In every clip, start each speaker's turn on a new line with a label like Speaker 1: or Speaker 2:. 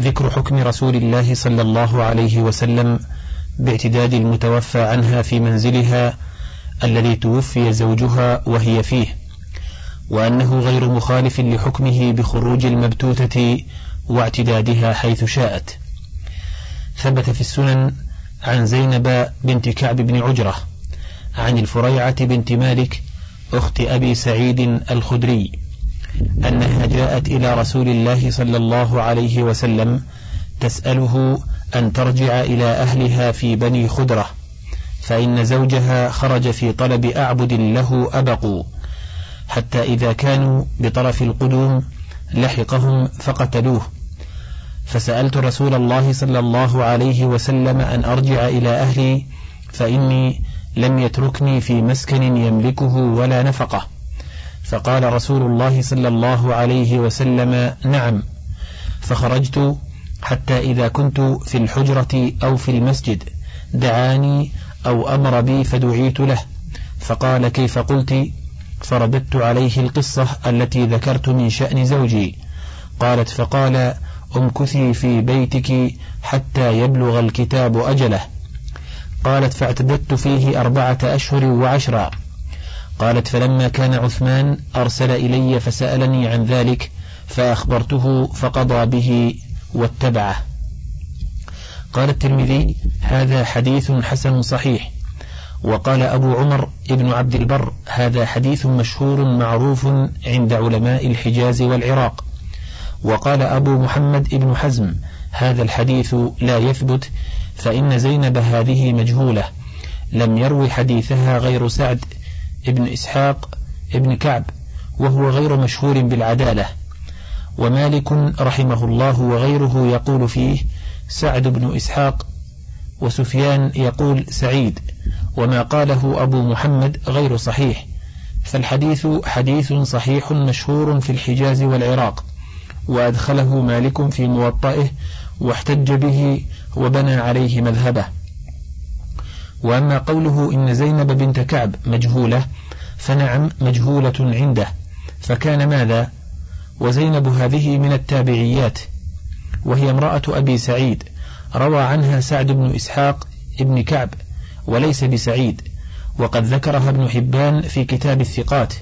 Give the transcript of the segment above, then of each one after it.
Speaker 1: ذكر حكم رسول الله صلى الله عليه وسلم باعتداد المتوفى عنها في منزلها الذي توفي زوجها وهي فيه وأنه غير مخالف لحكمه بخروج المبتوتة واعتدادها حيث شاءت. ثبت في السنن عن زينب بنت كعب بن عجرة عن الفريعة بنت مالك أخت أبي سعيد الخدري. أنها جاءت إلى رسول الله صلى الله عليه وسلم تسأله أن ترجع إلى أهلها في بني خدرة فإن زوجها خرج في طلب أعبد له أبقوا حتى إذا كانوا بطرف القدوم لحقهم فقتلوه. فسألت رسول الله صلى الله عليه وسلم أن أرجع إلى أهلي فإني لم يتركني في مسكن يملكه ولا نفقة. فقال رسول الله صلى الله عليه وسلم نعم فخرجت حتى إذا كنت في الحجرة أو في المسجد دعاني أو أمر بي فدعيت له. فقال كيف قلت؟ فرددت عليه القصة التي ذكرت من شأن زوجي. قالت فقال امكثي في بيتك حتى يبلغ الكتاب أجله. قالت فاعتددت فيه أربعة أشهر وعشرا. قالت فلما كان عثمان أرسل إلي فسألني عن ذلك فأخبرته فقضى به واتبعه. قال الترمذي هذا حديث حسن صحيح. وقال أبو عمر ابن عبد البر هذا حديث مشهور معروف عند علماء الحجاز والعراق. وقال أبو محمد ابن حزم هذا الحديث لا يثبت فإن زينب هذه مجهولة. لم يروي حديثها غير سعد ابن إسحاق ابن كعب وهو غير مشهور بالعدالة. ومالك رحمه الله وغيره يقول فيه سعد بن إسحاق وسفيان يقول سعيد وما قاله أبو محمد غير صحيح. فالحديث حديث صحيح مشهور في الحجاز والعراق وأدخله مالك في موطئه واحتج به وبنى عليه مذهبه. وأما قوله إن زينب بنت كعب مجهولة فنعم مجهولة عنده. فكان ماذا؟ وزينب هذه من التابعيات وهي امرأة أبي سعيد روى عنها سعد بن إسحاق ابن كعب وليس بسعيد وقد ذكرها ابن حبان في كتاب الثقات.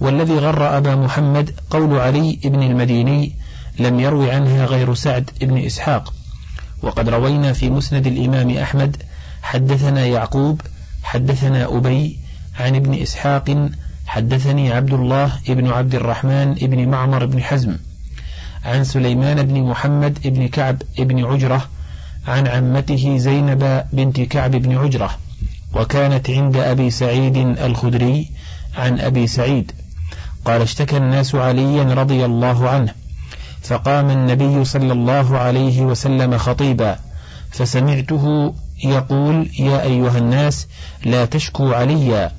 Speaker 1: والذي غر أبا محمد قول علي بن المديني لم يروي عنها غير سعد بن إسحاق. وقد روينا في مسند الإمام أحمد حدثنا يعقوب حدثنا أبي عن ابن إسحاق حدثني عبد الله بن عبد الرحمن بن معمر بن حزم عن سليمان بن محمد بن كعب بن عجرة عن عمته زينب بنت كعب بن عجرة وكانت عند أبي سعيد الخدري عن أبي سعيد قال اشتكى الناس عليا رضي الله عنه فقام النبي صلى الله عليه وسلم خطيبا فسمعته يقول يا أيها الناس لا تشكوا عليا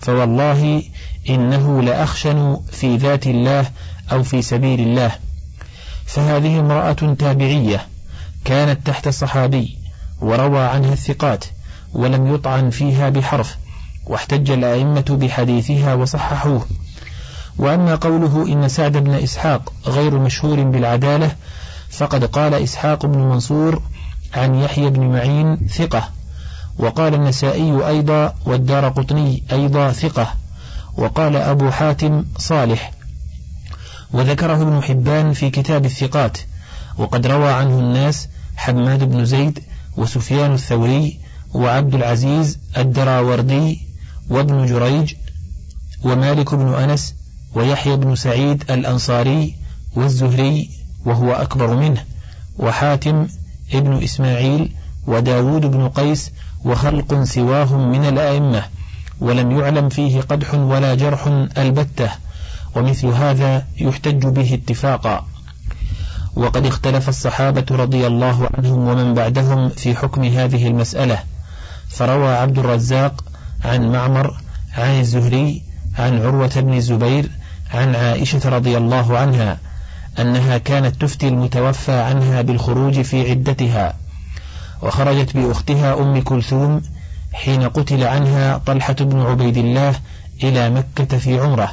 Speaker 1: فوالله إنه لأخشن في ذات الله أو في سبيل الله. فهذه امرأة تابعية كانت تحت صحابي وروى عنها الثقات ولم يطعن فيها بحرف واحتج الأئمة بحديثها وصححوه. وأما قوله إن سعد بن إسحاق غير مشهور بالعدالة فقد قال إسحاق بن منصور عن يحيى بن معين ثقة. وقال النسائي أيضا والدار قطني أيضا ثقة. وقال أبو حاتم صالح. وذكره ابن حبان في كتاب الثقات. وقد روى عنه الناس حماد بن زيد وسفيان الثوري وعبد العزيز الدراوردي وابن جريج ومالك بن أنس ويحيى بن سعيد الأنصاري والزهري وهو أكبر منه. وحاتم ابن إسماعيل وداود بن قيس وخلق سواهم من الأئمة ولم يعلم فيه قدح ولا جرح البتة ومثل هذا يحتج به اتفاقا. وقد اختلف الصحابة رضي الله عنهم ومن بعدهم في حكم هذه المسألة فروى عبد الرزاق عن معمر عن الزهري عن عروة بن الزبير عن عائشة رضي الله عنها أنها كانت تفتي المتوفى عنها بالخروج في عدتها وخرجت بأختها أم كلثوم حين قتل عنها طلحة بن عبيد الله إلى مكة في عمرة.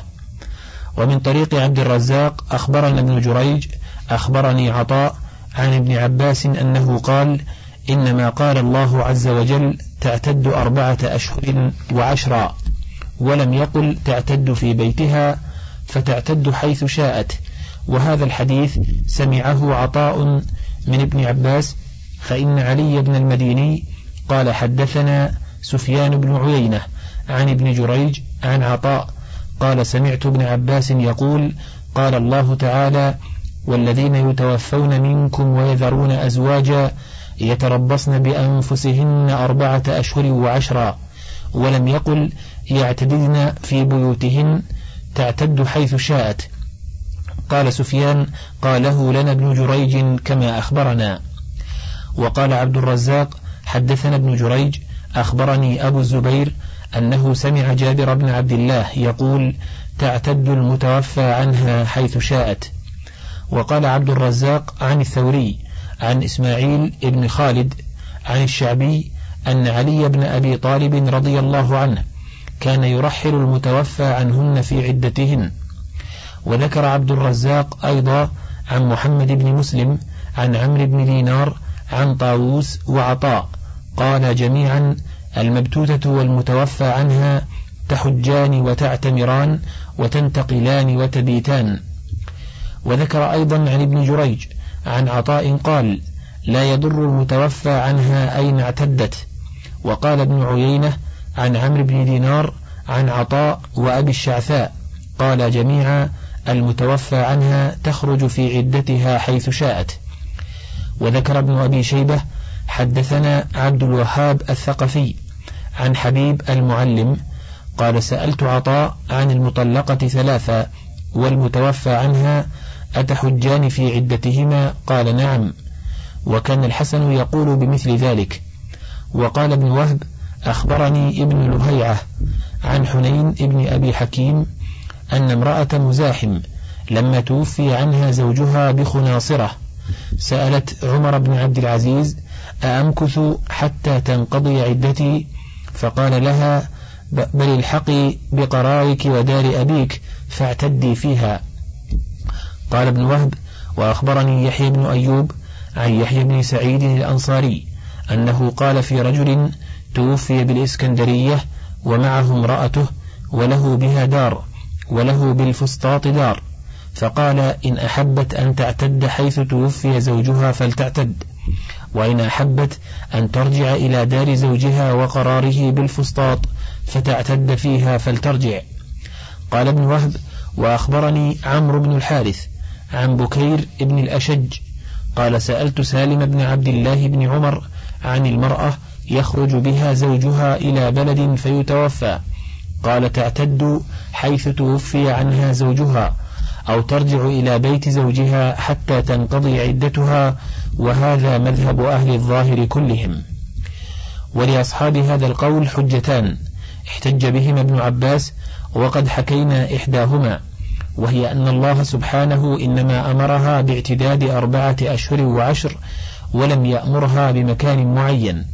Speaker 1: ومن طريق عبد الرزاق أخبرنا ابن جريج أخبرني عطاء عن ابن عباس أنه قال إنما قال الله عز وجل تعتد أربعة أشهر وعشرا ولم يقل تعتد في بيتها فتعتد حيث شاءت. وهذا الحديث سمعه عطاء من ابن عباس فإن علي بن المديني قال حدثنا سفيان بن عيينة عن ابن جريج عن عطاء قال سمعت ابن عباس يقول قال الله تعالى والذين يتوفون منكم ويذرون أزواجا يتربصن بأنفسهن أربعة أشهر وعشرا ولم يقل يعتددن في بيوتهن تعتد حيث شاءت. قال سفيان قاله لنا ابن جريج كما أخبرنا. وقال عبد الرزاق حدثنا ابن جريج أخبرني أبو الزبير أنه سمع جابر بن عبد الله يقول تعتد المتوفى عنها حيث شاءت. وقال عبد الرزاق عن الثوري عن إسماعيل بن خالد عن الشعبي أن علي بن أبي طالب رضي الله عنه كان يرحل المتوفى عنهن في عدتهن. وذكر عبد الرزاق أيضا عن محمد بن مسلم عن عمرو بن دينار عن طاووس وعطاء. قال جميعا المبتوتة والمتوفى عنها تحجان وتعتمران وتنتقلان وتبيتان. وذكر أيضا عن ابن جريج عن عطاء قال لا يضر المتوفى عنها أين اعتدت. وقال ابن عيينة عن عمرو بن دينار عن عطاء وأبي الشعثاء. قال جميعا المتوفى عنها تخرج في عدتها حيث شاءت. وذكر ابن أبي شيبة حدثنا عبد الوهاب الثقفي عن حبيب المعلم قال سألت عطاء عن المطلقة ثلاثة والمتوفى عنها أتحجان في عدتهما؟ قال نعم. وكان الحسن يقول بمثل ذلك. وقال ابن وهب أخبرني ابن لهيعة عن حنين ابن أبي حكيم أن امرأة مزاحم لما توفي عنها زوجها بخناصرة. سألت عمر بن عبد العزيز أأمكث حتى تنقضي عدتي؟ فقال لها بل الحقي بقرارك ودار أبيك فاعتدي فيها. قال ابن وهب وأخبرني يحيى بن أيوب عن يحيى بن سعيد الأنصاري أنه قال في رجل توفي بالإسكندرية ومعه امرأته وله بها دار. وله بالفسطاط دار. فقال إن أحبت أن تعتد حيث توفي زوجها فلتعتد. وإن أحبت أن ترجع إلى دار زوجها وقراره بالفسطاط فتعتد فيها فلترجع. قال ابن وهب وأخبرني عمرو بن الحارث عن بكير بن الأشج. قال سألت سالم بن عبد الله بن عمر عن المرأة يخرج بها زوجها إلى بلد فيتوفى. قال تعتد حيث توفي عنها زوجها أو ترجع إلى بيت زوجها حتى تنقضي عدتها وهذا مذهب أهل الظاهر كلهم. ولأصحاب هذا القول حجتان احتج بهما ابن عباس وقد حكينا إحداهما وهي أن الله سبحانه إنما أمرها باعتداد أربعة أشهر وعشر ولم يأمرها بمكان معين.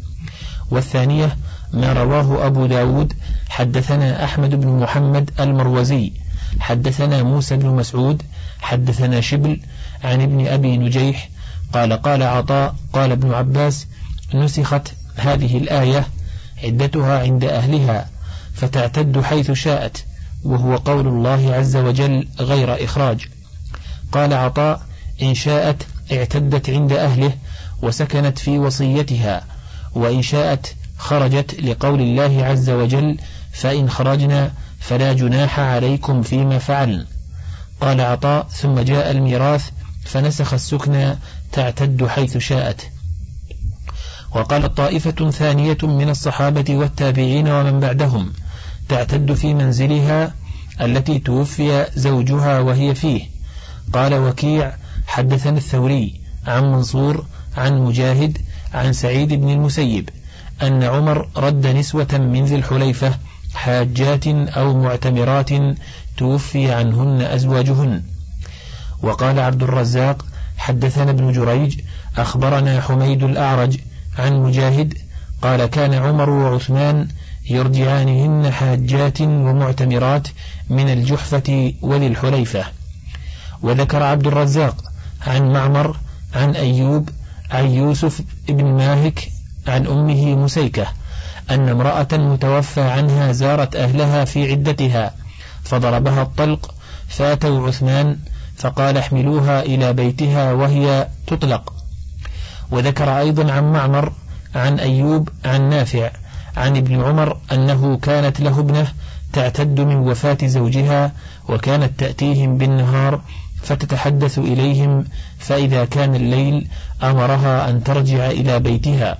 Speaker 1: والثانية ما رواه أبو داود. حدثنا أحمد بن محمد المروزي. حدثنا موسى بن مسعود. حدثنا شبل عن ابن أبي نجيح. قال قال عطاء قال ابن عباس نسخت هذه الآية عدتها عند أهلها فتعتد حيث شاءت وهو قول الله عز وجل غير إخراج. قال عطاء إن شاءت اعتدت عند أهله وسكنت في وصيتها وإن شاءت خرجت لقول الله عز وجل فإن خرجنا فلا جناح عليكم فيما فعلن قال عطاء ثم جاء الميراث فنسخ السكنى تعتد حيث شاءت. وقال طائفة ثانية من الصحابة والتابعين ومن بعدهم تعتد في منزلها التي توفي زوجها وهي فيه. قال وكيع حدثنا الثوري عن منصور عن مجاهد عن سعيد بن المسيب. أن عمر رد نسوة من ذي الحليفة حاجات أو معتمرات توفي عنهن أزواجهن. وقال عبد الرزاق حدثنا ابن جريج أخبرنا حميد الأعرج عن مجاهد قال كان عمر وعثمان يرجعانهن حاجات ومعتمرات من الجحفة وللحليفة. وذكر عبد الرزاق عن معمر عن أيوب عن يوسف بن ماهك عن أمه مسيكة أن امرأة متوفى عنها زارت أهلها في عدتها فضربها الطلق فاتوا عثمان فقال احملوها إلى بيتها وهي تطلق. وذكر أيضا عن معمر عن أيوب عن نافع عن ابن عمر أنه كانت له ابنة تعتد من وفاة زوجها وكانت تأتيهم بالنهار فتتحدث إليهم فإذا كان الليل أمرها أن ترجع إلى بيتها.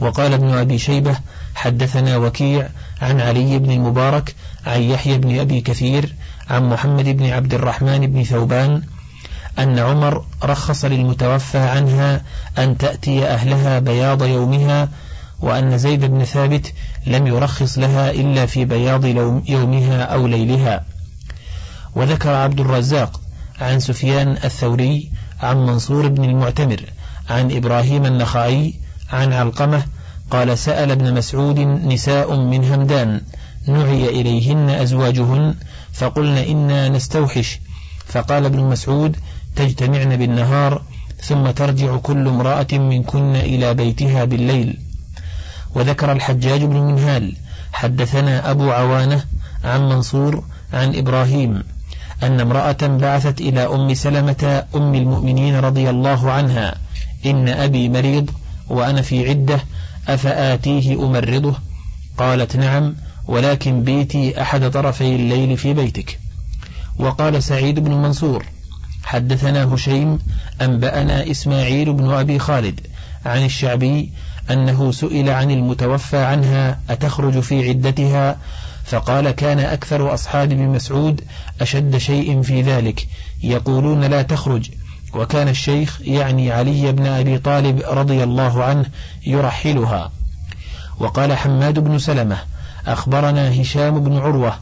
Speaker 1: وقال ابن أبي شيبة حدثنا وكيع عن علي بن المبارك عن يحيى بن أبي كثير عن محمد بن عبد الرحمن بن ثوبان أن عمر رخص للمتوفى عنها أن تأتي أهلها بياض يومها وأن زيد بن ثابت لم يرخص لها إلا في بياض يومها أو ليلها. وذكر عبد الرزاق عن سفيان الثوري عن منصور بن المعتمر عن إبراهيم النخعي عن علقمة قال سأل ابن مسعود نساء من همدان نعي إليهن أزواجهن فقلن إنا نستوحش. فقال ابن مسعود تجتمعن بالنهار ثم ترجع كل امرأة منكن إلى بيتها بالليل. وذكر الحجاج بن منهال حدثنا أبو عوانة عن منصور عن إبراهيم أن امرأة بعثت إلى أم سلمة أم المؤمنين رضي الله عنها إن أبي مريض وأنا في عدة أفآتيه أمرضه؟ قالت نعم ولكن بيتي أحد طرفي الليل في بيتك. وقال سعيد بن منصور حدثنا هشيم أنبأنا إسماعيل بن أبي خالد عن الشعبي أنه سئل عن المتوفى عنها أتخرج في عدتها؟ فقال كان أكثر أصحاب ابن مسعود أشد شيء في ذلك يقولون لا تخرج وكان الشيخ يعني علي بن أبي طالب رضي الله عنه يرحلها. وقال حماد بن سلمة أخبرنا هشام بن عروة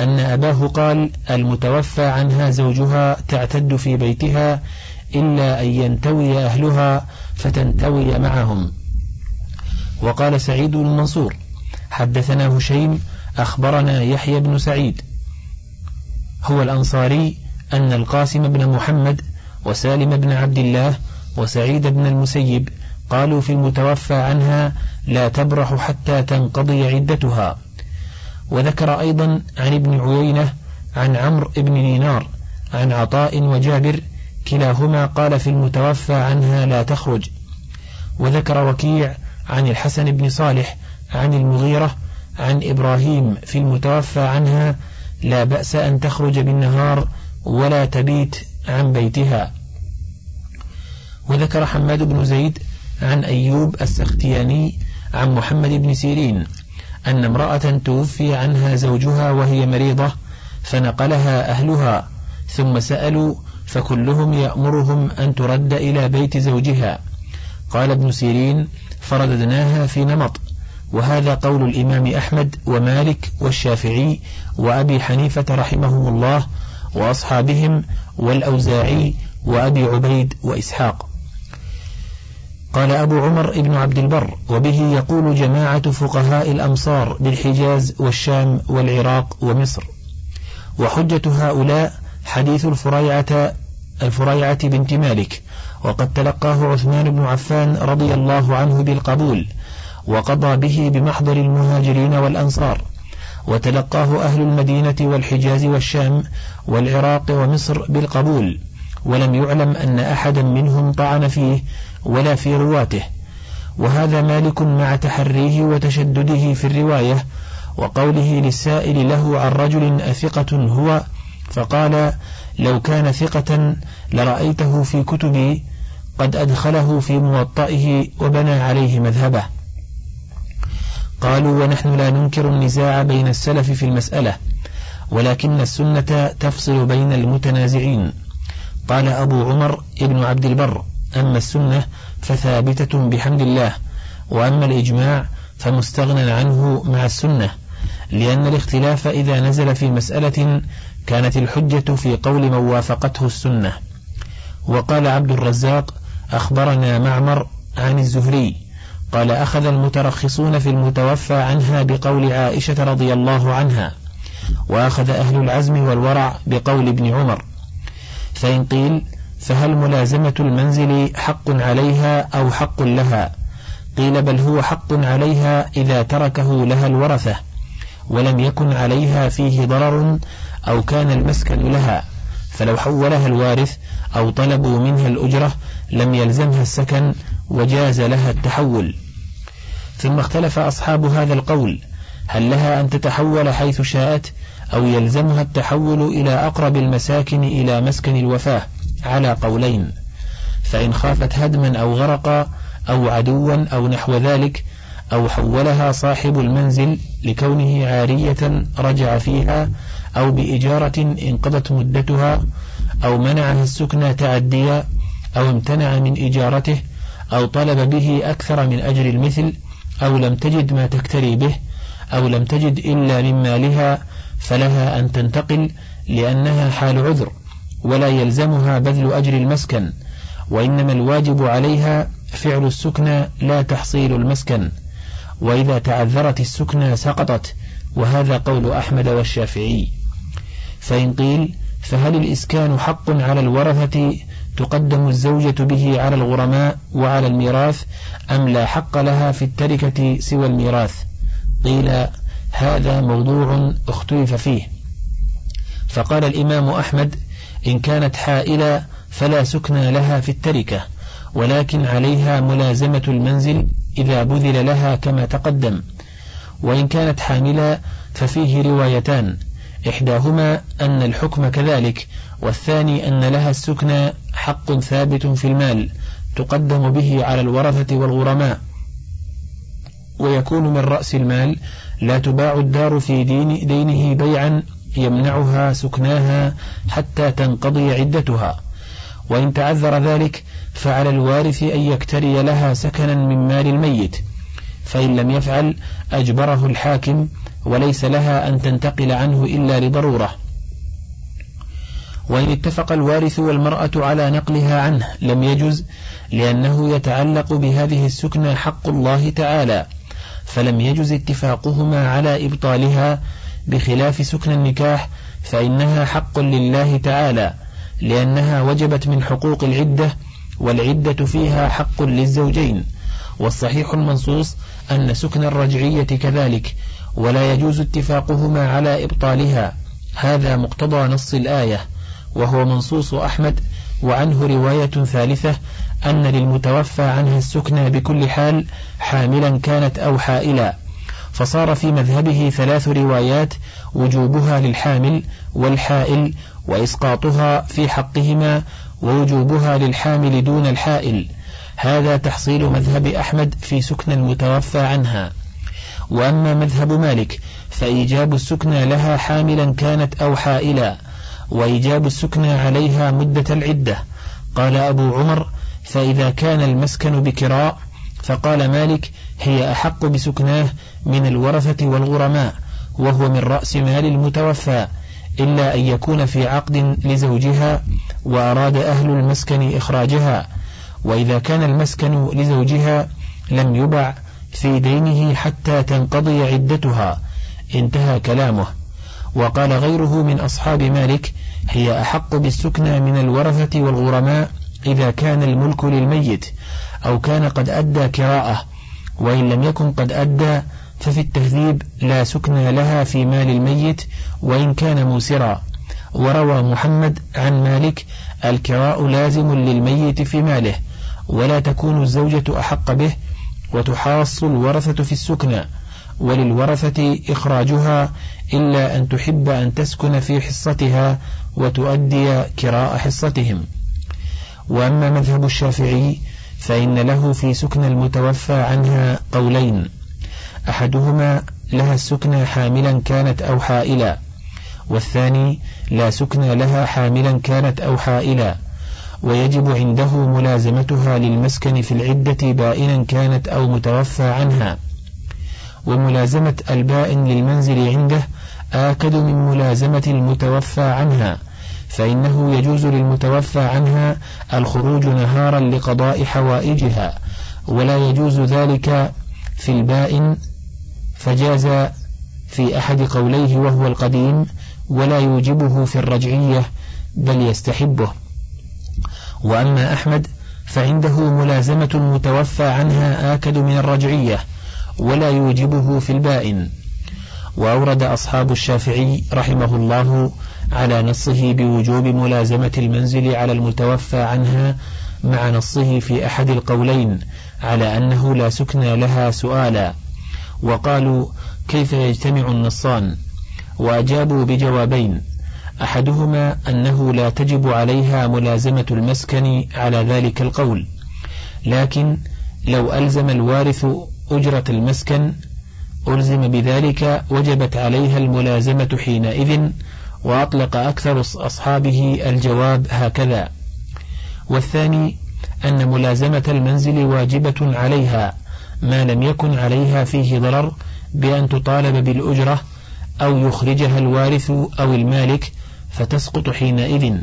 Speaker 1: أن أباه قال المتوفى عنها زوجها تعتد في بيتها إلا أن ينتوي أهلها فتنتوي معهم. وقال سعيد بن منصور حدثنا هشيم أخبرنا يحيى بن سعيد. هو الأنصاري أن القاسم بن محمد وسالم بن عبد الله وسعيد بن المسيب قالوا في المتوفى عنها لا تبرح حتى تنقضي عدتها. وذكر أيضا عن ابن عيينة عن عمرو بن دينار عن عطاء وجابر كلاهما قال في المتوفى عنها لا تخرج. وذكر وكيع عن الحسن بن صالح عن المغيرة عن إبراهيم في المتوفى عنها لا بأس أن تخرج بالنهار ولا تبيت عن بيتها. وذكر حماد بن زيد عن أيوب السختياني عن محمد بن سيرين أن امرأة توفي عنها زوجها وهي مريضة فنقلها أهلها ثم سألوا فكلهم يأمرهم أن ترد إلى بيت زوجها. قال ابن سيرين فرددناها في نمط وهذا قول الإمام أحمد ومالك والشافعي وأبي حنيفة رحمهم الله وأصحابهم والأوزاعي وأبي عبيد وإسحاق. قال أبو عمر ابن عبد البر وبه يقول جماعة فقهاء الأمصار بالحجاز والشام والعراق ومصر. وحجة هؤلاء حديث الفريعة الفريعة بنت مالك وقد تلقاه عثمان بن عفان رضي الله عنه بالقبول وقضى به بمحضر المهاجرين والأنصار. وتلقاه أهل المدينة والحجاز والشام والعراق ومصر بالقبول ولم يعلم أن أحدا منهم طعن فيه ولا في رواته. وهذا مالك مع تحريه وتشدده في الرواية وقوله للسائل له عن رجل أثقة هو فقال لو كان ثقة لرأيته في كتبي قد أدخله في موطئه وبنى عليه مذهبه. قالوا ونحن لا ننكر النزاع بين السلف في المسألة ولكن السنة تفصل بين المتنازعين. قال أبو عمر ابن عبد البر أما السنة فثابتة بحمد الله وأما الإجماع فمستغنى عنه مع السنة لأن الاختلاف إذا نزل في مسألة كانت الحجة في قول من وافقته السنة. وقال عبد الرزاق أخبرنا معمر عن الزهري قال أخذ المترخصون في المتوفى عنها بقول عائشة رضي الله عنها وأخذ أهل العزم والورع بقول ابن عمر. فإن قيل فهل ملازمة المنزل حق عليها أو حق لها؟ قيل بل هو حق عليها إذا تركه لها الورثة ولم يكن عليها فيه ضرر أو كان المسكن لها. فلو حولها الوارث أو طلبوا منها الأجرة لم يلزمها السكن وجاز لها التحول. ثم اختلف أصحاب هذا القول هل لها أن تتحول حيث شاءت أو يلزمها التحول إلى أقرب المساكن إلى مسكن الوفاة؟ على قولين فإن خافت هدما أو غرقا أو عدوا أو نحو ذلك أو حولها صاحب المنزل لكونه عارية رجع فيها أو بإجارة انقضت مدتها أو منعها السكنى تعديا أو امتنع من إجارته أو طلب به أكثر من أجر المثل أو لم تجد ما تكتري به أو لم تجد إلا من مالها فلها أن تنتقل لأنها حال عذر. ولا يلزمها بذل أجر المسكن وإنما الواجب عليها فعل السكنى لا تحصيل المسكن وإذا تعذرت السكنى سقطت وهذا قول أحمد والشافعي. فإن قيل فهل الإسكان حق على الورثة تقدم الزوجة به على الغرماء وعلى الميراث أم لا حق لها في التركة سوى الميراث؟ قيل هذا موضوع اختلف فيه. فقال الإمام أحمد إن كانت حائلة فلا سكن لها في التركة ولكن عليها ملازمة المنزل إذا بذل لها كما تقدم. وإن كانت حاملة ففيه روايتان إحداهما أن الحكم كذلك والثاني أن لها السكنى حق ثابت في المال تقدم به على الورثة والغرماء. ويكون من رأس المال لا تباع الدار في دين دينه بيعا يمنعها سكناها حتى تنقضي عدتها. وإن تعذر ذلك فعلى الوارث أن يكتري لها سكنا من مال الميت. فإن لم يفعل أجبره الحاكم وليس لها أن تنتقل عنه إلا لضرورة. وإن اتفق الوارث والمرأة على نقلها عنه لم يجز لأنه يتعلق بهذه السكنى حق الله تعالى. فلم يجز اتفاقهما على إبطالها بخلاف سكن النكاح فإنها حق لله تعالى لأنها وجبت من حقوق العدة والعدة فيها حق للزوجين. والصحيح المنصوص أن سكن الرجعية كذلك ولا يجوز اتفاقهما على إبطالها. هذا مقتضى نص الآية. وهو منصوص أحمد وعنه رواية ثالثة أن للمتوفى عنها السكنى بكل حال حاملا كانت أو حائلا. فصار في مذهبه ثلاث روايات وجوبها للحامل والحائل وإسقاطها في حقهما ووجوبها للحامل دون الحائل. هذا تحصيل مذهب أحمد في سكن المتوفى عنها. وأما مذهب مالك فإيجاب السكنى لها حاملا كانت أو حائلا وإيجاب السكنى عليها مدة العدة. قال أبو عمر فإذا كان المسكن بكراء فقال مالك هي أحق بسكناه من الورثة والغرماء وهو من رأس مال المتوفى إلا أن يكون في عقد لزوجها وأراد أهل المسكن إخراجها وإذا كان المسكن لزوجها لم يبع في دينه حتى تنقضي عدتها انتهى كلامه. وقال غيره من أصحاب مالك هي أحق بالسكنى من الورثة والغرماء إذا كان الملك للميت أو كان قد أدى كراءه وإن لم يكن قد أدى ففي التهذيب لا سكن لها في مال الميت وإن كان موسرا. وروى محمد عن مالك الكراء لازم للميت في ماله ولا تكون الزوجة أحق به وتحاص الورثة في السكنى وللورثة إخراجها إلا أن تحب أن تسكن في حصتها وتؤدي كراء حصتهم. وأما مذهب الشافعي فإن له في سكن المتوفى عنها قولين. أحدهما لها السكنى حاملا كانت أو حائلا والثاني لا سكنى لها حاملا كانت أو حائلا ويجب عنده ملازمتها للمسكن في العدة بائنا كانت أو متوفى عنها. وملازمة البائن للمنزل عنده آكد من ملازمة المتوفى عنها. فإنه يجوز للمتوفى عنها الخروج نهارا لقضاء حوائجها ولا يجوز ذلك في البائن فجاز في أحد قوليه وهو القديم ولا يوجبه في الرجعية بل يستحبه. وأما أحمد فعنده ملازمة المتوفى عنها آكد من الرجعية ولا يوجبه في البائن وأورد أصحاب الشافعي رحمه الله على نصه بوجوب ملازمة المنزل على المتوفى عنها مع نصه في أحد القولين على أنه لا سكن لها سؤالا. وقالوا كيف يجتمع النصان؟ وأجابوا بجوابين أحدهما أنه لا تجب عليها ملازمة المسكن على ذلك القول لكن لو ألزم الوارث أجرة المسكن ألزم بذلك وجبت عليها الملازمة حينئذ وأطلق أكثر أصحابه الجواب هكذا. والثاني أن ملازمة المنزل واجبة عليها ما لم يكن عليها فيه ضرر بأن تطالب بالأجرة أو يخرجها الوارث أو المالك فتسقط حينئذ.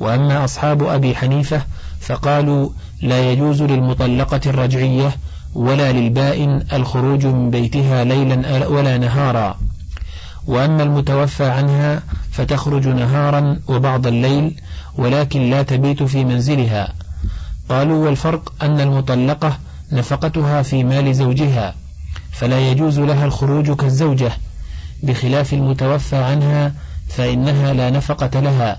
Speaker 1: وأما أصحاب أبي حنيفة فقالوا لا يجوز للمطلقة الرجعية ولا للبائن الخروج من بيتها ليلا ولا نهارا. وأما المتوفى عنها فتخرج نهارا وبعض الليل ولكن لا تبيت في منزلها. قالوا والفرق أن المطلقة نفقتها في مال زوجها فلا يجوز لها الخروج كالزوجة. بخلاف المتوفى عنها فإنها لا نفقة لها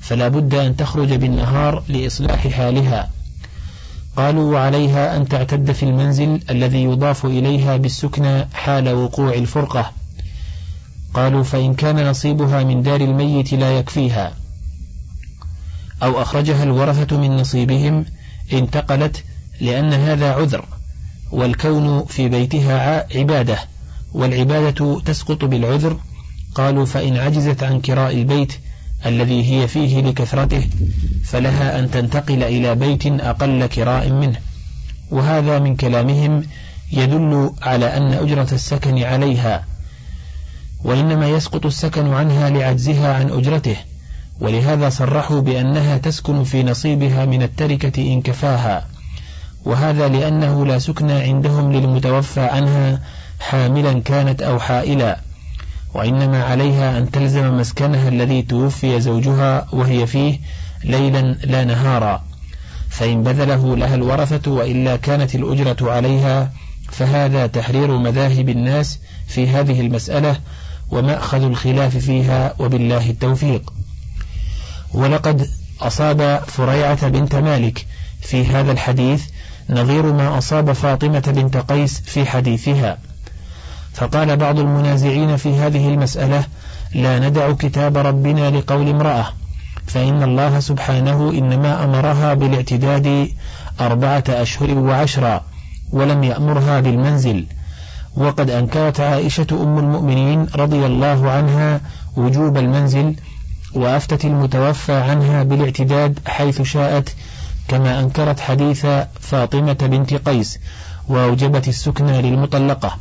Speaker 1: فلا بد أن تخرج بالنهار لإصلاح حالها. قالوا وعليها أن تعتد في المنزل الذي يضاف إليها بالسكنى حال وقوع الفرقة. قالوا فإن كان نصيبها من دار الميت لا يكفيها. أو أخرجها الورثة من نصيبهم انتقلت لأن هذا عذر والكون في بيتها عبادة والعبادة تسقط بالعذر. قالوا فإن عجزت عن كراء البيت الذي هي فيه لكثرته فلها أن تنتقل إلى بيت أقل كراء منه. وهذا من كلامهم يدل على أن أجرة السكن عليها. وإنما يسقط السكن عنها لعجزها عن أجرته ولهذا صرحوا بأنها تسكن في نصيبها من التركة إن كفاها وهذا لأنه لا سكن عندهم للمتوفى عنها حاملا كانت أو حائلا وإنما عليها أن تلزم مسكنها الذي توفي زوجها وهي فيه ليلا لا نهارا فإن بذله لها الورثة وإلا كانت الأجرة عليها فهذا تحرير مذاهب الناس في هذه المسألة ومأخذ الخلاف فيها وبالله التوفيق. ولقد أصاب فريعة بنت مالك في هذا الحديث نظير ما أصاب فاطمة بنت قيس في حديثها. فقال بعض المنازعين في هذه المسألة لا ندع كتاب ربنا لقول امرأة فإن الله سبحانه إنما أمرها بالاعتداد أربعة أشهر وعشرا ولم يأمرها بالمنزل وقد أنكرت عائشة أم المؤمنين رضي الله عنها وجوب المنزل وأفتت المتوفى عنها بالاعتداد حيث شاءت كما أنكرت حديث فاطمة بنت قيس وأوجبت السكن للمطلقة.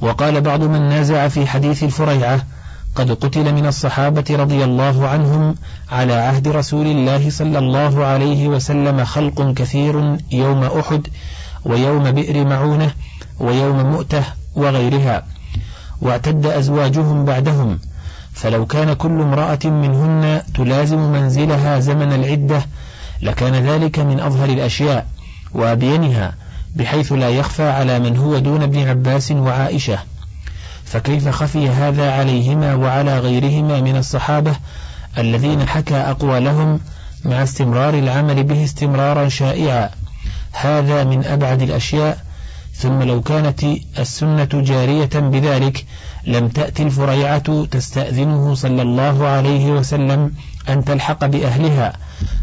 Speaker 1: وقال بعض من نازع في حديث الفريعة قد قتل من الصحابة رضي الله عنهم على عهد رسول الله صلى الله عليه وسلم خلق كثير يوم أحد ويوم بئر معونة ويوم مؤتة وغيرها واعتد أزواجهم بعدهم فلو كان كل امرأة منهن تلازم منزلها زمن العدة لكان ذلك من أظهر الأشياء وأبينها بحيث لا يخفى على من هو دون ابن عباس وعائشة. فكيف خفي هذا عليهما وعلى غيرهما من الصحابة الذين حكى أقوالهم مع استمرار العمل به استمرارا شائعا؟ هذا من أبعد الأشياء ثم لو كانت السنة جارية بذلك لم تأتي الفريعة تستأذنه صلى الله عليه وسلم أن تلحق بأهلها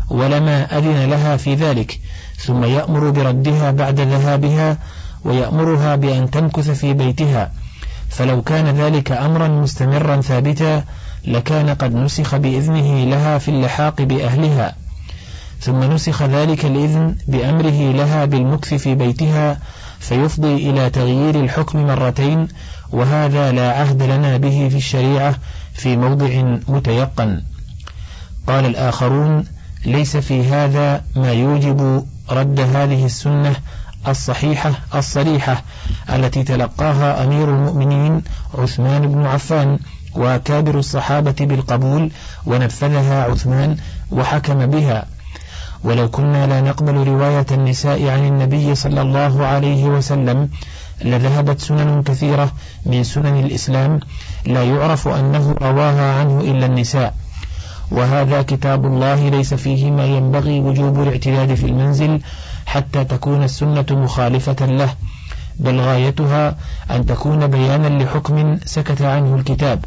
Speaker 1: ولما أذن لها في ذلك. ثم يأمر بردها بعد ذهابها ويأمرها بأن تمكث في بيتها. فلو كان ذلك أمرا مستمرا ثابتا لكان قد نسخ بإذنه لها في اللحاق بأهلها. ثم نسخ ذلك الإذن بأمره لها بالمكث في بيتها فيفضي إلى تغيير الحكم مرتين وهذا لا عهد لنا به في الشريعة في موضع متيقن. قال الآخرون ليس في هذا ما يوجب رد هذه السنة الصحيحة الصريحة التي تلقاها أمير المؤمنين عثمان بن عفان وكابر الصحابة بالقبول ونفذها عثمان وحكم بها. ولو كنا لا نقبل رواية النساء عن النبي صلى الله عليه وسلم لذهبت سنن كثيرة من سنن الإسلام لا يعرف أنه رواها عنه إلا النساء. وهذا كتاب الله ليس فيه ما ينبغي وجوب الاعتداد في المنزل حتى تكون السنة مخالفة له بل غايتها أن تكون بيانا لحكم سكت عنه الكتاب.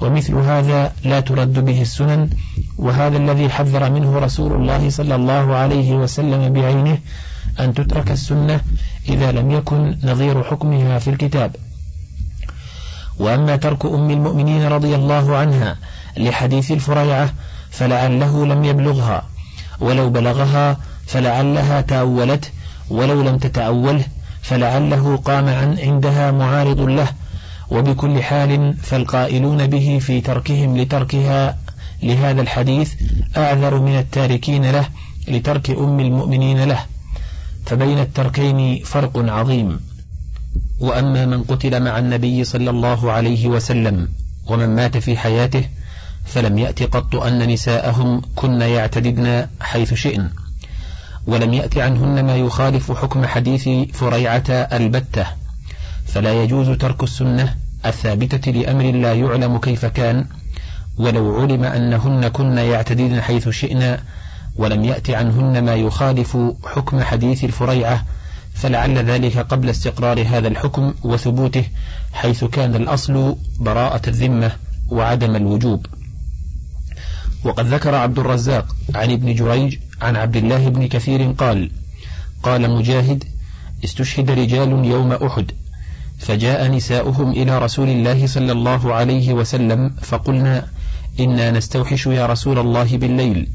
Speaker 1: ومثل هذا لا ترد به السنن وهذا الذي حذر منه رسول الله صلى الله عليه وسلم بعينه أن تترك السنة إذا لم يكن نظير حكمها في الكتاب. وأما ترك أم المؤمنين رضي الله عنها لحديث الفريعة فلعله لم يبلغها ولو بلغها فلعلها تأولته ولو لم تتأوله فلعله قام عن عندها معارض له وبكل حال فالقائلون به في تركهم لتركها لهذا الحديث أعذر من التاركين له لترك أم المؤمنين له. فبين التركين فرق عظيم. وأما من قتل مع النبي صلى الله عليه وسلم ومن مات في حياته فلم يأت قط أن نساءهم كن يعتددن حيث شئن. ولم يأت عنهن ما يخالف حكم حديث فريعة البتة. فلا يجوز ترك السنة الثابتة لأمر لا يعلم كيف كان ولو علم أنهن كن يعتدين حيث شئن ولم يأت عنهن ما يخالف حكم حديث الفريعة فلعل ذلك قبل استقرار هذا الحكم وثبوته حيث كان الأصل براءة الذمة وعدم الوجوب. وقد ذكر عبد الرزاق عن ابن جريج عن عبد الله بن كثير قال قال مجاهد استشهد رجال يوم أحد فجاء نساؤهم إلى رسول الله صلى الله عليه وسلم فقلنا إنا نستوحش يا رسول الله بالليل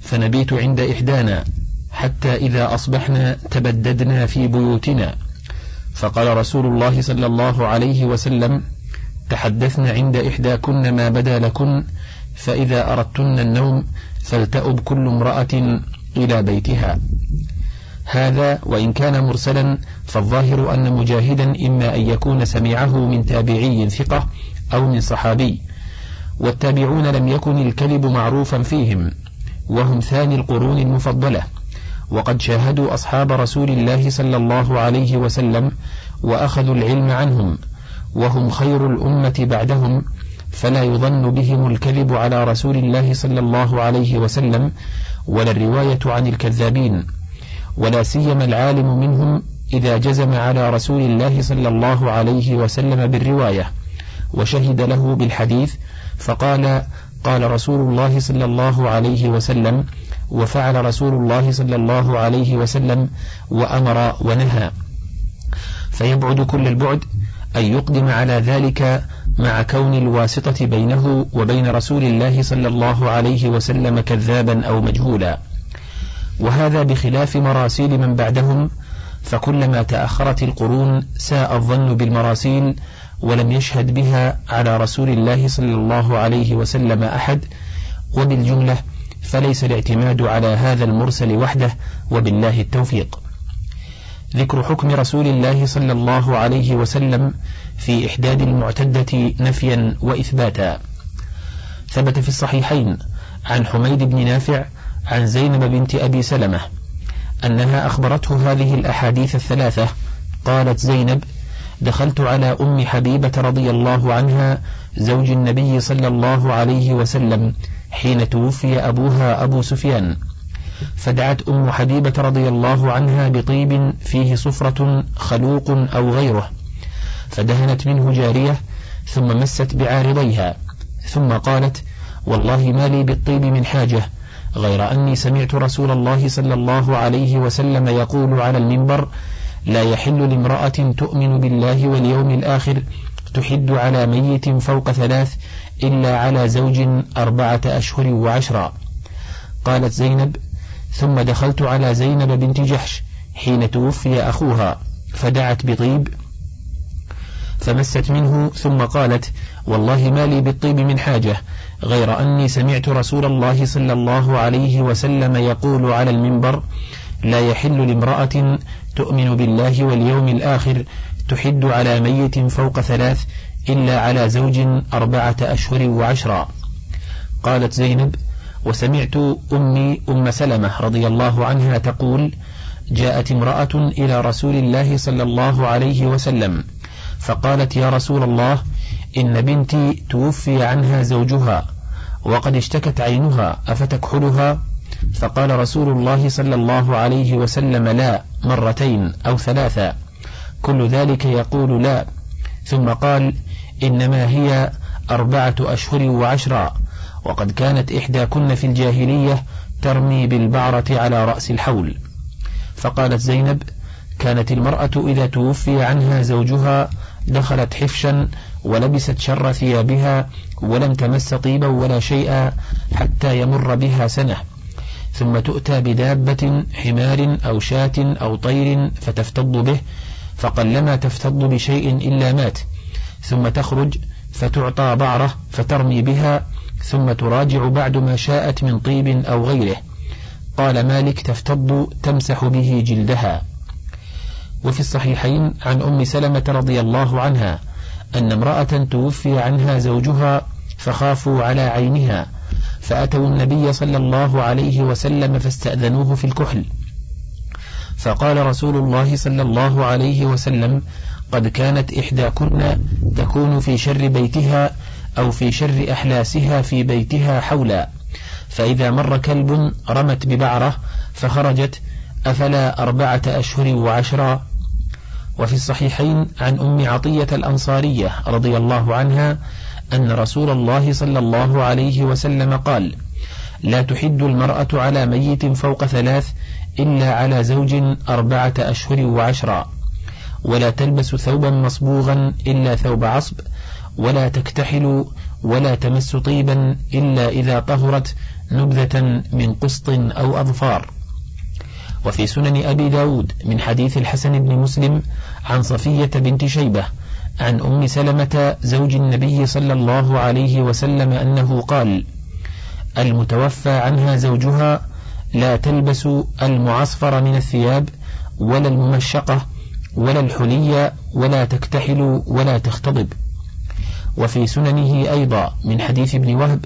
Speaker 1: فنبيت عند إحدانا حتى إذا أصبحنا تبددنا في بيوتنا. فقال رسول الله صلى الله عليه وسلم تحدثن عند إحداكن ما بدا لكن فإذا أردتن النوم فلتأب كل امرأة إلى بيتها. هذا وإن كان مرسلا فالظاهر أن مجاهدا إما أن يكون سمعه من تابعي ثقة أو من صحابي والتابعون لم يكن الكذب معروفا فيهم وهم ثاني القرون المفضلة. وقد شاهدوا أصحاب رسول الله صلى الله عليه وسلم وأخذوا العلم عنهم وهم خير الأمة بعدهم فلا يظن بهم الكذب على رسول الله صلى الله عليه وسلم ولا الرواية عن الكذابين. ولا سيما العالم منهم إذا جزم على رسول الله صلى الله عليه وسلم بالرواية وشهد له بالحديث فقال قال رسول الله صلى الله عليه وسلم وفعل رسول الله صلى الله عليه وسلم وأمر ونهى. فيبعد كل البعد أن يقدم على ذلك مع كون الواسطة بينه وبين رسول الله صلى الله عليه وسلم كذابا أو مجهولا. وهذا بخلاف مراسيل من بعدهم فكلما تأخرت القرون ساء الظن بالمراسيل ولم يشهد بها على رسول الله صلى الله عليه وسلم أحد. وبالجملة فليس الاعتماد على هذا المرسل وحده وبالله التوفيق. ذكر حكم رسول الله صلى الله عليه وسلم في إحداد المعتدة نفيا وإثباتا. ثبت في الصحيحين عن حميد بن نافع عن زينب بنت أبي سلمة أنها أخبرته هذه الأحاديث الثلاثة. قالت زينب دخلت على أم حبيبة رضي الله عنها زوج النبي صلى الله عليه وسلم حين توفي أبوها أبو سفيان. فدعت أم حبيبة رضي الله عنها بطيب فيه صفرة خلوق أو غيره. فدهنت منه جارية ثم مست بعارضيها. ثم قالت والله ما لي بالطيب من حاجة غير أني سمعت رسول الله صلى الله عليه وسلم يقول على المنبر لا يحل لامرأة تؤمن بالله واليوم الآخر تحد على ميت فوق ثلاث إلا على زوج أربعة أشهر وعشرا قالت زينب ثم دخلت على زينب بنت جحش حين توفي أخوها فدعت بطيب فمست منه ثم قالت والله ما لي بالطيب من حاجة غير أني سمعت رسول الله صلى الله عليه وسلم يقول على المنبر لا يحل لامرأة تؤمن بالله واليوم الآخر تحد على ميت فوق ثلاث إلا على زوج أربعة أشهر وعشرا قالت زينب وسمعت أمي أم سلمة رضي الله عنها تقول جاءت امرأة إلى رسول الله صلى الله عليه وسلم فقالت يا رسول الله إن بنتي توفي عنها زوجها. وقد اشتكت عينها أفتكحلها؟ فقال رسول الله صلى الله عليه وسلم لا مرتين أو ثلاثا كل ذلك يقول لا. ثم قال إنما هي أربعة أشهر وعشرا وقد كانت إحداكن في الجاهلية ترمي بالبعرة على رأس الحول. فقالت زينب كانت المرأة إذا توفي عنها زوجها دخلت حفشا ولبست شر ثيابها ولم تمس طيبا ولا شيئا حتى يمر بها سنة. ثم تؤتى بدابة حمار أو شاة أو طير فتفتض به فقلما تفتض بشيء إلا مات. ثم تخرج فتعطى بعرة فترمي بها ثم تراجع بعد ما شاءت من طيب أو غيره. قال مالك تفتض تمسح به جلدها. وفي الصحيحين عن أم سلمة رضي الله عنها أن امرأة توفي عنها زوجها فخافوا على عينها فأتوا النبي صلى الله عليه وسلم فاستأذنوه في الكحل. فقال رسول الله صلى الله عليه وسلم قد كانت إحداكن تكون في شر بيتها أو في شر أحلاسها في بيتها حولا فإذا مر كلب رمت ببعرة فخرجت أفلا أربعة أشهر وعشرا وفي الصحيحين عن أم عطية الأنصارية رضي الله عنها أن رسول الله صلى الله عليه وسلم قال لا تحد المرأة على ميت فوق ثلاث إلا على زوج أربعة أشهر وعشرا ولا تلبس ثوبا مصبوغا إلا ثوب عصب ولا تكتحل ولا تمس طيبا إلا إذا طهرت نبذة من قسط أو أظفار. وفي سنن أبي داود من حديث الحسن بن مسلم عن صفية بنت شيبة عن أم سلمة زوج النبي صلى الله عليه وسلم أنه قال المتوفى عنها زوجها لا تلبس المعصفر من الثياب ولا الممشقة ولا الحلي ولا تكتحل ولا تختضب وفي سننه أيضا من حديث ابن وهب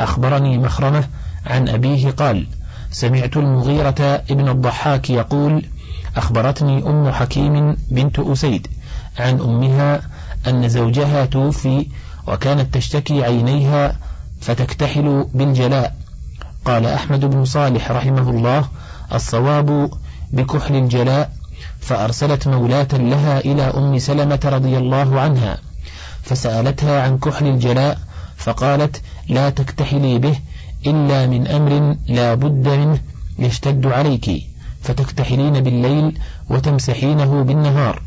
Speaker 1: أخبرني مخرمة عن أبيه قال سمعت المغيرة ابن الضحاك يقول أخبرتني أم حكيم بنت أسيد عن أمها أن زوجها توفي وكانت تشتكي عينيها فتكتحل بالجلاء. قال أحمد بن صالح رحمه الله الصواب بكحل الجلاء فأرسلت مولاة لها إلى أم سلمة رضي الله عنها فسألتها عن كحل الجلاء فقالت لا تكتحلي به إلا من أمر لا بد منه يشتد عليك فتكتحلين بالليل وتمسحينه بالنهار.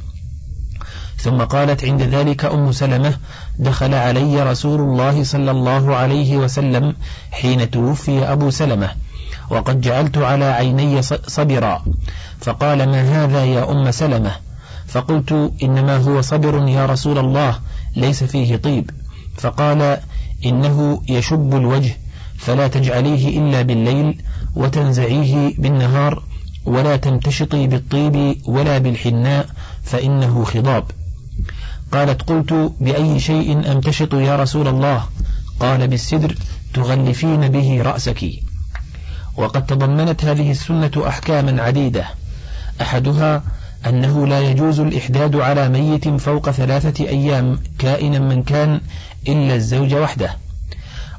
Speaker 1: ثم قالت عند ذلك أم سلمة دخل علي رسول الله صلى الله عليه وسلم حين توفي أبو سلمة وقد جعلت على عيني صبرا. فقال ما هذا يا أم سلمة؟ فقلت إنما هو صبر يا رسول الله ليس فيه طيب. فقال إنه يشب الوجه فلا تجعليه إلا بالليل وتنزعيه بالنهار ولا تمتشطي بالطيب ولا بالحناء فإنه خضاب. قالت قلت بأي شيء أمتشط يا رسول الله؟ قال بالسدر تغلفين به رأسك. وقد تضمنت هذه السنة أحكاما عديدة. أحدها أنه لا يجوز الإحداد على ميت فوق ثلاثة أيام كائنا من كان إلا الزوج وحده.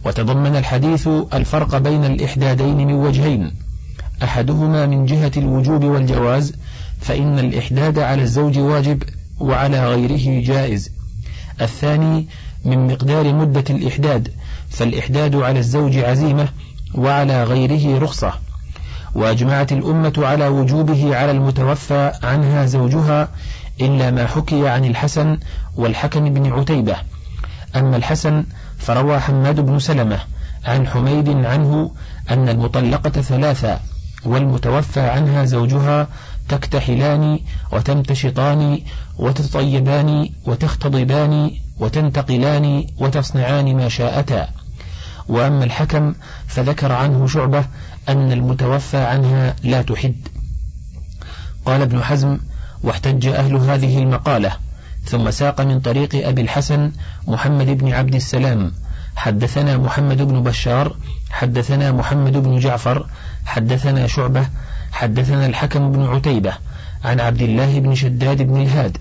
Speaker 1: وتضمن الحديث الفرق بين الإحدادين من وجهين. أحدهما من جهة الوجوب والجواز فإن الإحداد على الزوج واجب وعلى غيره جائز. الثاني من مقدار مدة الإحداد فالإحداد على الزوج عزيمة وعلى غيره رخصة. وأجمعت الأمة على وجوبه على المتوفى عنها زوجها إلا ما حكي عن الحسن والحكم بن عتيبة. أما الحسن فروى حماد بن سلمة عن حميد عنه أن المطلقة ثلاثة والمتوفى عنها زوجها تكتحلان وتمتشطان وتطيبان وتختضبان وتنتقلان وتصنعان ما شاءتا. وأما الحكم فذكر عنه شعبة أن المتوفى عنها لا تحد. قال ابن حزم واحتج أهل هذه المقالة. ثم ساق من طريق أبي الحسن محمد بن عبد السلام. حدثنا محمد بن بشار حدثنا محمد بن جعفر حدثنا شعبة حدثنا الحكم بن عتيبة عن عبد الله بن شداد بن الهاد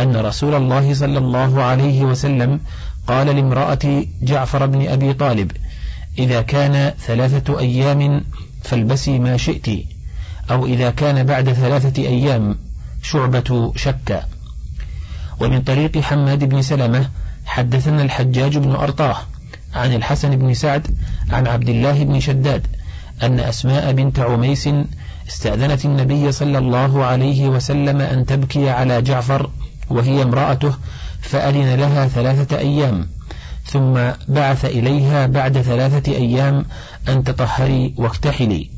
Speaker 1: أن رسول الله صلى الله عليه وسلم قال لامرأة جعفر بن أبي طالب إذا كان ثلاثة أيام فالبسي ما شئت أو إذا كان بعد ثلاثة أيام شعبة شك ومن طريق حماد بن سلمة حدثنا الحجاج بن أرطاه عن الحسن بن سعد عن عبد الله بن شداد أن أسماء بنت عميس استأذنت النبي صلى الله عليه وسلم أن تبكي على جعفر وهي امرأته فأذن لها ثلاثة أيام ثم بعث إليها بعد ثلاثة أيام أن تطهري واكتحلي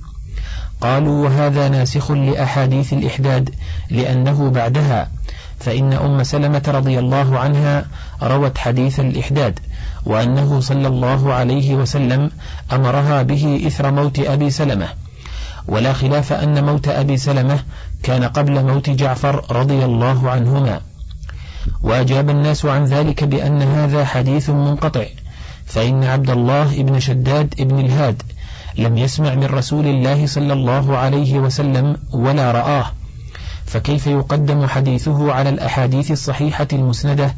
Speaker 1: قالوا وهذا ناسخ لأحاديث الإحداد لأنه بعدها فإن أم سلمة رضي الله عنها روت حديث الإحداد وأنه صلى الله عليه وسلم أمرها به إثر موت أبي سلمة. ولا خلاف أن موت أبي سلمة كان قبل موت جعفر رضي الله عنهما. وأجاب الناس عن ذلك بأن هذا حديث منقطع فإن عبد الله بن شداد بن الهاد لم يسمع من رسول الله صلى الله عليه وسلم ولا رآه. فكيف يقدم حديثه على الأحاديث الصحيحة المسندة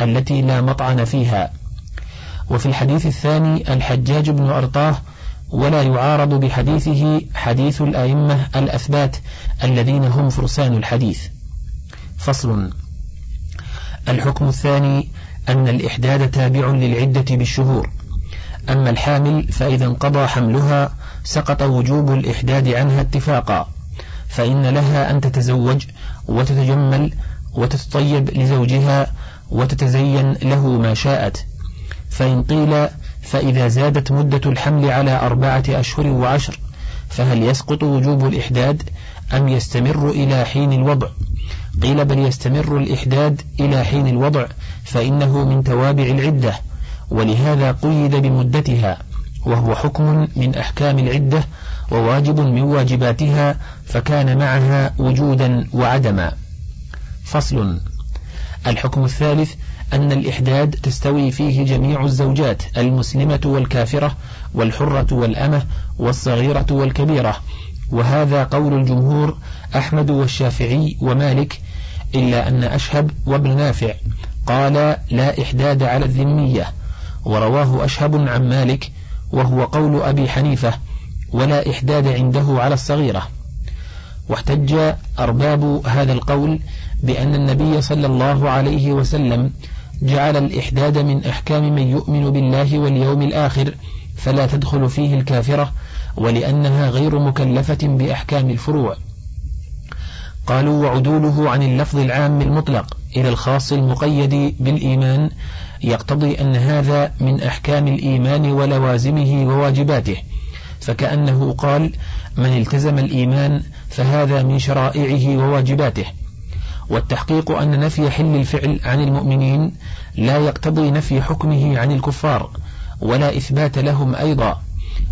Speaker 1: التي لا مطعن فيها؟ وفي الحديث الثاني الحجاج بن أرطاه ولا يعارض بحديثه حديث الأئمة الأثبات الذين هم فرسان الحديث. فصل. الحكم الثاني أن الإحداد تابع للعدة بالشهور. أما الحامل فإذا انقضى حملها سقط وجوب الإحداد عنها اتفاقا. فإن لها أن تتزوج وتتجمل وتتطيب لزوجها وتتزين له ما شاءت. فإن قيل فإذا زادت مدة الحمل على أربعة أشهر وعشر فهل يسقط وجوب الإحداد أم يستمر إلى حين الوضع؟ قيل بل يستمر الإحداد إلى حين الوضع فإنه من توابع العدة ولهذا قيد بمدتها. وهو حكم من أحكام العدة وواجب من واجباتها فكان معها وجودا وعدما. فصل. الحكم الثالث أن الإحداد تستوي فيه جميع الزوجات المسلمة والكافرة والحرة والأمة والصغيرة والكبيرة. وهذا قول الجمهور أحمد والشافعي ومالك إلا أن أشهب وابن نافع قال لا إحداد على الذمية. ورواه أشهب عن مالك وهو قول أبي حنيفة ولا إحداد عنده على الصغيرة. واحتج أرباب هذا القول بأن النبي صلى الله عليه وسلم جعل الإحداد من أحكام من يؤمن بالله واليوم الآخر فلا تدخل فيه الكافرة ولأنها غير مكلفة بأحكام الفروع. قالوا وعدوله عن اللفظ العام المطلق إلى الخاص المقيد بالإيمان يقتضي أن هذا من أحكام الإيمان ولوازمه وواجباته. فكأنه قال من التزم الإيمان فهذا من شرائعه وواجباته والتحقيق أن نفي حل الفعل عن المؤمنين لا يقتضي نفي حكمه عن الكفار ولا إثبات لهم أيضا.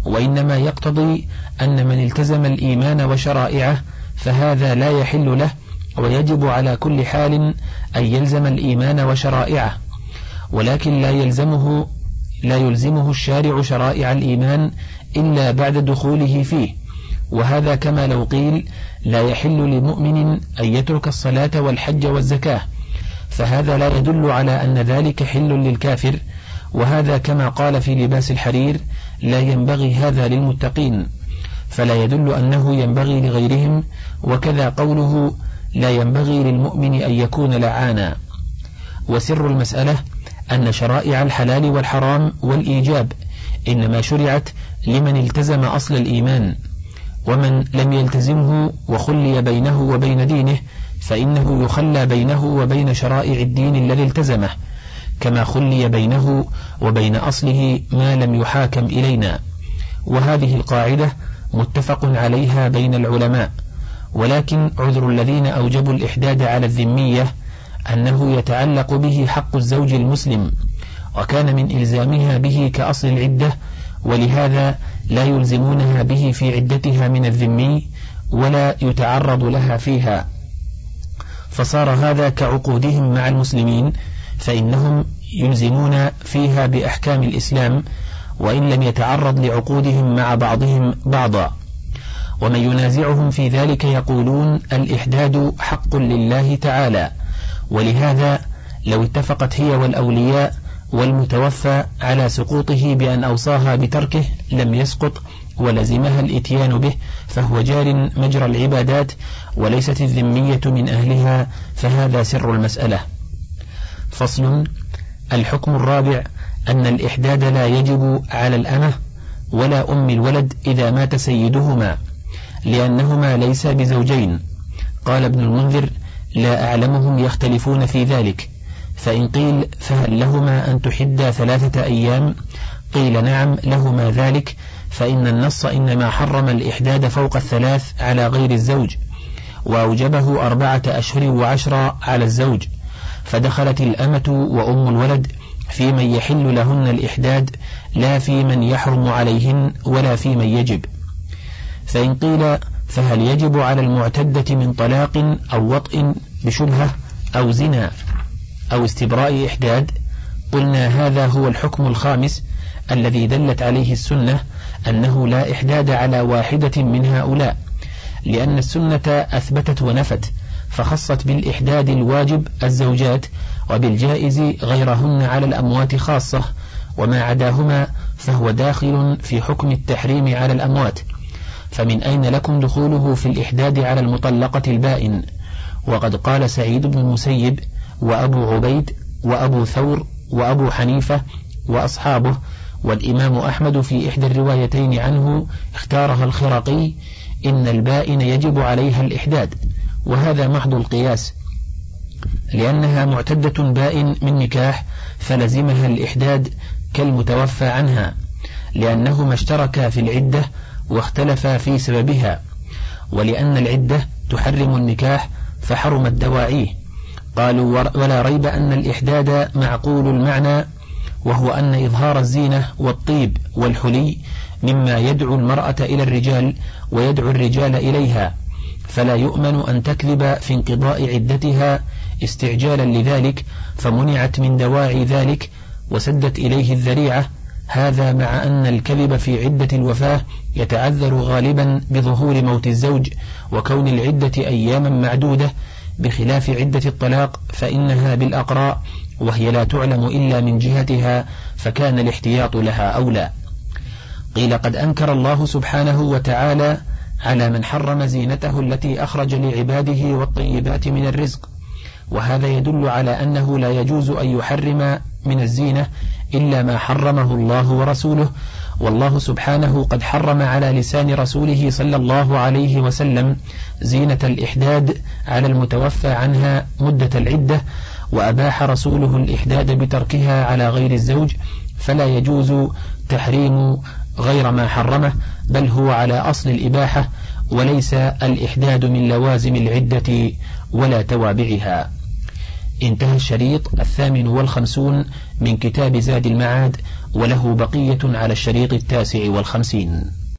Speaker 1: وإنما يقتضي أن من التزم الإيمان وشرائعه فهذا لا يحل له ويجب على كل حال أن يلزم الإيمان وشرائعه ولكن لا يلزمه لا يلزمه الشارع شرائع الإيمان إلا بعد دخوله فيه. وهذا كما لو قيل لا يحل لمؤمن أن يترك الصلاة والحج والزكاة فهذا لا يدل على أن ذلك حل للكافر. وهذا كما قال في لباس الحرير لا ينبغي هذا للمتقين. فلا يدل أنه ينبغي لغيرهم وكذا قوله لا ينبغي للمؤمن أن يكون لعانا. وسر المسألة أن شرائع الحلال والحرام والإيجاب إنما شرعت لمن التزم أصل الإيمان ومن لم يلتزمه وخلي بينه وبين دينه فإنه يخلى بينه وبين شرائع الدين الذي التزمه كما خلي بينه وبين أصله ما لم يحاكم إلينا. وهذه القاعدة متفق عليها بين العلماء ولكن عذر الذين أوجبوا الإحداد على الذمية أنه يتعلق به حق الزوج المسلم وكان من إلزامها به كأصل العدة ولهذا لا يلزمونها به في عدتها من الذمي ولا يتعرض لها فيها. فصار هذا كعقودهم مع المسلمين فإنهم يلزمون فيها بأحكام الإسلام وإن لم يتعرض لعقودهم مع بعضهم بعضا. ومن ينازعهم في ذلك يقولون الإحداد حق لله تعالى. ولهذا لو اتفقت هي والأولياء والمتوفى على سقوطه بأن أوصاها بتركه لم يسقط ولزمها الإتيان به فهو جار مجرى العبادات وليست الذمية من أهلها فهذا سر المسألة. فصل الحكم الرابع أن الإحداد لا يجب على الأمة ولا أم الولد إذا مات سيدهما لأنهما ليس بزوجين. قال ابن المنذر لا أعلمهم يختلفون في ذلك فإن قيل فهل لهما أن تحدى ثلاثة أيام؟ قيل نعم لهما ذلك فإن النص إنما حرم الإحداد فوق الثلاث على غير الزوج وأوجبه أربعة أشهر وعشرة على الزوج فدخلت الأمة وأم الولد في من يحل لهن الإحداد لا في من يحرم عليهن ولا في من يجب. فإن قيل فهل يجب على المعتدة من طلاق أو وطء بشبهة أو زنا أو استبراء إحداد؟ قلنا هذا هو الحكم الخامس الذي دلت عليه السنة أنه لا إحداد على واحدة من هؤلاء لأن السنة أثبتت ونفت فخصت بالإحداد الواجب الزوجات وبالجائز غيرهن على الأموات خاصة وما عداهما فهو داخل في حكم التحريم على الأموات. فمن أين لكم دخوله في الإحداد على المطلقة البائن؟ وقد قال سعيد بن المسيب وأبو عبيد وأبو ثور وأبو حنيفة وأصحابه والإمام أحمد في إحدى الروايتين عنه اختارها الخرقي إن البائن يجب عليها الإحداد. وهذا محض القياس. لأنها معتدة بائن من نكاح فلزمها الإحداد كالمتوفى عنها لأنهما اشتركا في العدة واختلفا في سببها ولأن العدة تحرم النكاح فحرمت دواعيه قالوا ولا ريب أن الإحداد معقول المعنى وهو أن إظهار الزينة والطيب والحلي مما يدعو المرأة إلى الرجال ويدعو الرجال إليها فلا يؤمن أن تكذب في انقضاء عدتها استعجالا لذلك فمنعت من دواعي ذلك وسدت إليه الذريعة هذا مع أن الكذب في عدة الوفاة يتعذر غالبا بظهور موت الزوج وكون العدة أياما معدودة بخلاف عدة الطلاق فإنها بالأقراء وهي لا تعلم إلا من جهتها فكان الاحتياط لها أولى. قيل قد أنكر الله سبحانه وتعالى على من حرم زينته التي أخرج لعباده والطيبات من الرزق وهذا يدل على أنه لا يجوز أن يحرم من الزينة إلا ما حرمه الله ورسوله. والله سبحانه قد حرم على لسان رسوله صلى الله عليه وسلم زينة الإحداد على المتوفى عنها مدة العدة وأباح رسوله الإحداد بتركها على غير الزوج فلا يجوز تحريم غير ما حرمه بل هو على أصل الإباحة وليس الإحداد من لوازم العدة ولا توابعها. انتهى الشريط الثامن والخمسون من كتاب زاد المعاد وله بقية على الشريط التاسع والخمسين.